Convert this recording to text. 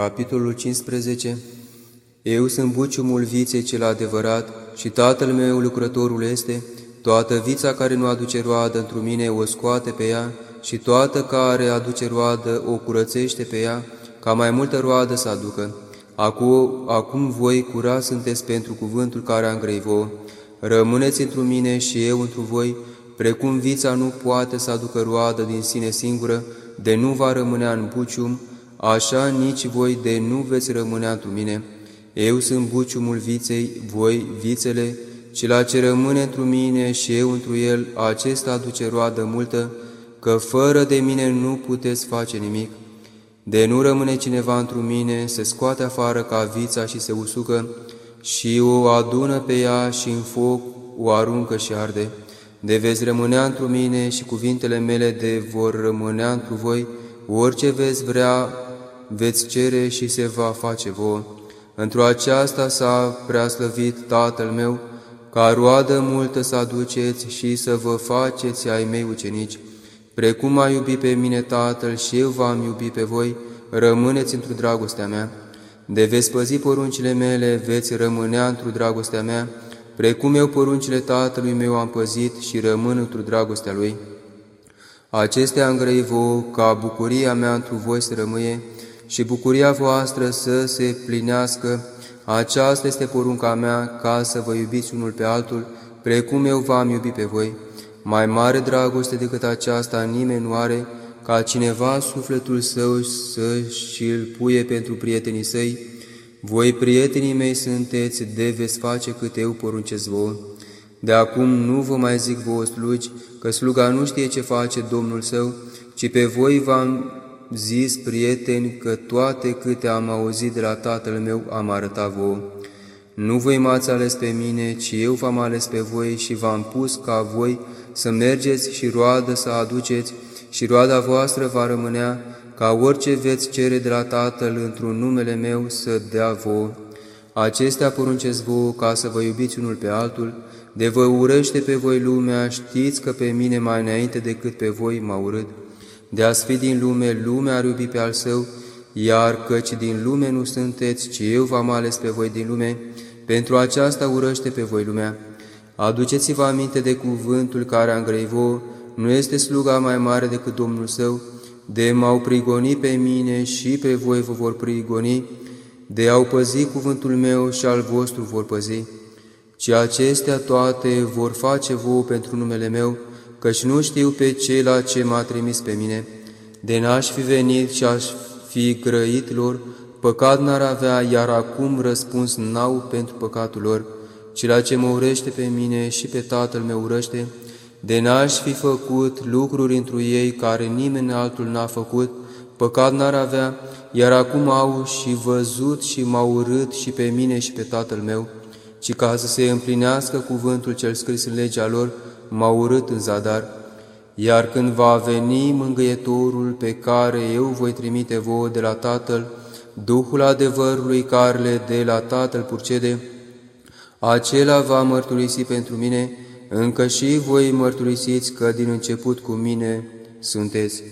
Capitolul 15 Eu sunt buciumul viței cel adevărat și tatăl meu lucrătorul este, toată vița care nu aduce roadă într mine o scoate pe ea și toată care aduce roadă o curățește pe ea, ca mai multă roadă să aducă. Acum, acum voi cura sunteți pentru cuvântul care am grei vouă. Rămâneți într mine și eu într voi, precum vița nu poate să aducă roadă din sine singură, de nu va rămânea în bucium, așa nici voi de nu veți rămâne întru mine. Eu sunt buciumul viței, voi vițele, la ce rămâne întru mine și eu întru el, acesta aduce roadă multă, că fără de mine nu puteți face nimic. De nu rămâne cineva întru mine, se scoate afară ca vița și se usucă, și o adună pe ea și în foc o aruncă și arde. De veți rămânea întru mine și cuvintele mele de vor rămânea întru voi, orice veți vrea veți cere și se va face vouă. Într-o aceasta s-a preaslăvit Tatăl meu, ca roadă multă să aduceți și să vă faceți ai mei ucenici. Precum a iubit pe mine Tatăl și eu v-am iubit pe voi, rămâneți într-o dragostea mea. De veți păzi poruncile mele, veți rămânea într-o dragostea mea, precum eu poruncile Tatălui meu am păzit și rămân într-o dragostea Lui. Acestea îngrăi vouă, ca bucuria mea într voi să rămâie, și bucuria voastră să se plinească. Aceasta este porunca mea, ca să vă iubiți unul pe altul, precum eu v-am iubit pe voi. Mai mare dragoste decât aceasta nimeni nu are, ca cineva sufletul său să și-l puie pentru prietenii săi. Voi, prietenii mei, sunteți, de veți face cât eu poruncesc vouă. De acum nu vă mai zic vouă slugi, că sluga nu știe ce face Domnul său, ci pe voi v-am zis, prieteni, că toate câte am auzit de la Tatăl meu am arătat vouă. Nu voi m-ați ales pe mine, ci eu v-am ales pe voi și v-am pus ca voi să mergeți și roadă să aduceți, și roada voastră va rămânea, ca orice veți cere de la Tatăl într-un numele meu să dea vouă. Acestea poruncesc vouă ca să vă iubiți unul pe altul, de vă urăște pe voi lumea, știți că pe mine mai înainte decât pe voi m-a urât de a fi din lume, lumea ar iubi pe al său, iar căci din lume nu sunteți, ci eu v-am ales pe voi din lume, pentru aceasta urăște pe voi lumea. Aduceți-vă aminte de cuvântul care a îngrăit nu este sluga mai mare decât Domnul său, de m-au prigonit pe mine și pe voi vă vor prigoni, de au păzi cuvântul meu și al vostru vor păzi, ci acestea toate vor face vouă pentru numele meu, căci nu știu pe cela ce m-a trimis pe mine. De n-aș fi venit și aș fi grăit lor, păcat n-ar avea, iar acum răspuns n-au pentru păcatul lor. Cela ce mă urește pe mine și pe Tatăl meu urăște, de n-aș fi făcut lucruri întru ei care nimeni altul n-a făcut, păcat n-ar avea, iar acum au și văzut și m-au urât și pe mine și pe Tatăl meu, ci ca să se împlinească cuvântul cel scris în legea lor, m-a urât în zadar, iar când va veni mângâietorul pe care eu voi trimite vouă de la Tatăl, Duhul adevărului care le de la Tatăl purcede, acela va mărturisi pentru mine, încă și voi mărturisiți că din început cu mine sunteți.